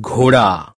घोड़ा